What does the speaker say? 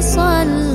صلى